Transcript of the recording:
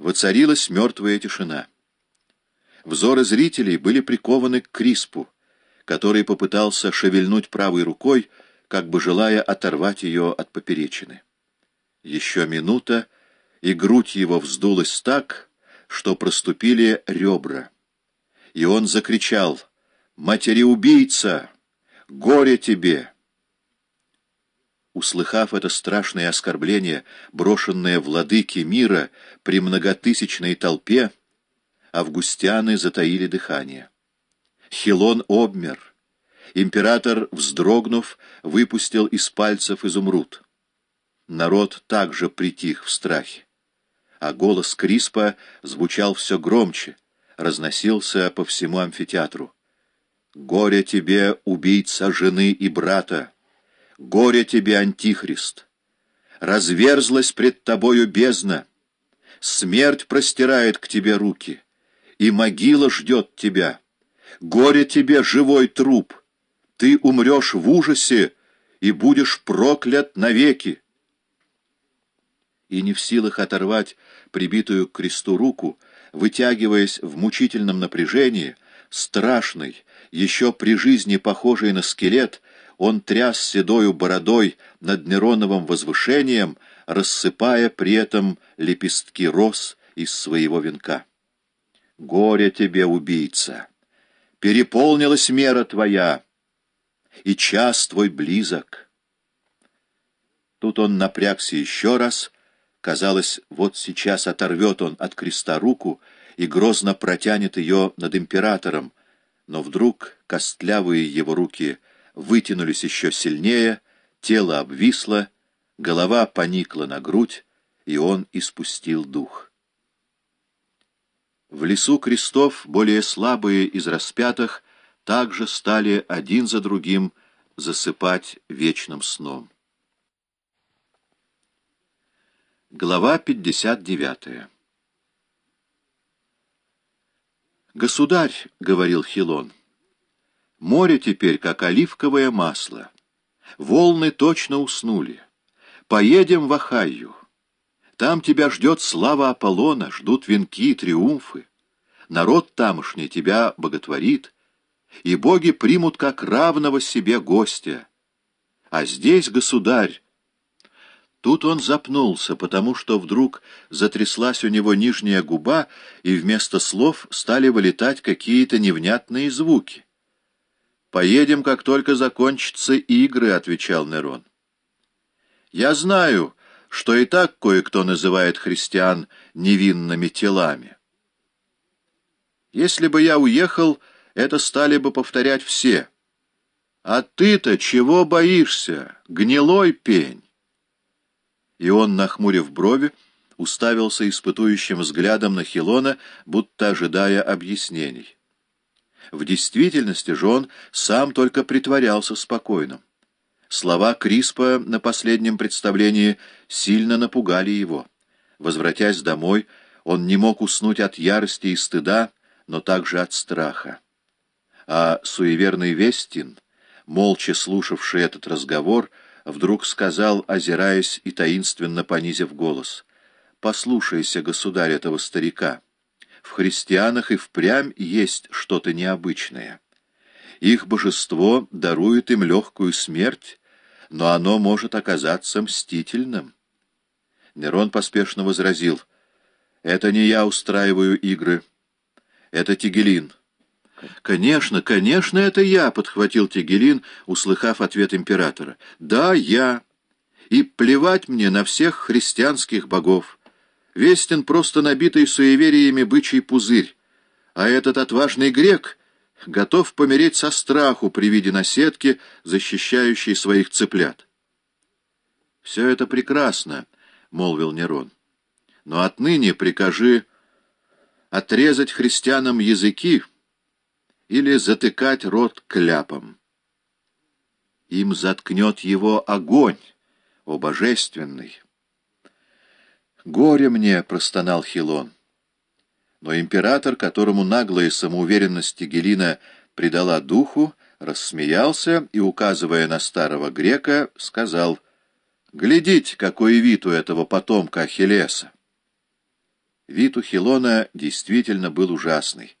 Воцарилась мертвая тишина. Взоры зрителей были прикованы к Криспу, который попытался шевельнуть правой рукой, как бы желая оторвать ее от поперечины. Еще минута, и грудь его вздулась так, что проступили ребра. И он закричал «Матери-убийца! Горе тебе!» Услыхав это страшное оскорбление, брошенное владыки мира при многотысячной толпе, августяны затаили дыхание. Хилон обмер. Император, вздрогнув, выпустил из пальцев изумруд. Народ также притих в страхе. А голос Криспа звучал все громче, разносился по всему амфитеатру. «Горе тебе, убийца жены и брата! Горе тебе, Антихрист! Разверзлась пред тобою бездна, смерть простирает к тебе руки, и могила ждет тебя. Горе тебе, живой труп! Ты умрешь в ужасе и будешь проклят навеки!» И не в силах оторвать прибитую к кресту руку, вытягиваясь в мучительном напряжении, страшный, еще при жизни похожий на скелет, он тряс седою бородой над Нероновым возвышением, рассыпая при этом лепестки роз из своего венка. «Горе тебе, убийца! Переполнилась мера твоя, и час твой близок!» Тут он напрягся еще раз, казалось, вот сейчас оторвет он от креста руку и грозно протянет ее над императором, но вдруг костлявые его руки — вытянулись еще сильнее, тело обвисло, голова поникла на грудь, и он испустил дух. В лесу крестов более слабые из распятых также стали один за другим засыпать вечным сном. Глава 59 «Государь», — говорил Хилон, — Море теперь как оливковое масло. Волны точно уснули. Поедем в Ахайю. Там тебя ждет слава Аполлона, ждут венки, триумфы. Народ тамошний тебя боготворит, и боги примут как равного себе гостя. А здесь, государь, Тут он запнулся, потому что вдруг затряслась у него нижняя губа, и вместо слов стали вылетать какие-то невнятные звуки. «Поедем, как только закончатся игры», — отвечал Нерон. «Я знаю, что и так кое-кто называет христиан невинными телами. Если бы я уехал, это стали бы повторять все. А ты-то чего боишься, гнилой пень?» И он, нахмурив брови, уставился испытующим взглядом на Хилона, будто ожидая объяснений. В действительности же он сам только притворялся спокойным. Слова Криспа на последнем представлении сильно напугали его. Возвратясь домой, он не мог уснуть от ярости и стыда, но также от страха. А суеверный Вестин, молча слушавший этот разговор, вдруг сказал, озираясь и таинственно понизив голос, «Послушайся, государь, этого старика» в христианах и впрямь есть что-то необычное. Их божество дарует им легкую смерть, но оно может оказаться мстительным. Нерон поспешно возразил, «Это не я устраиваю игры, это Тигелин». «Конечно, конечно, это я», — подхватил Тигелин, услыхав ответ императора. «Да, я. И плевать мне на всех христианских богов». Вестен просто набитый суевериями бычий пузырь, а этот отважный грек готов помереть со страху при виде наседки, защищающей своих цыплят. «Все это прекрасно», — молвил Нерон, — «но отныне прикажи отрезать христианам языки или затыкать рот кляпом. Им заткнет его огонь, о божественный». «Горе мне!» — простонал Хилон. Но император, которому наглая самоуверенность Гелина придала духу, рассмеялся и, указывая на старого грека, сказал, «Глядите, какой вид у этого потомка Ахиллеса!» Вид у Хилона действительно был ужасный.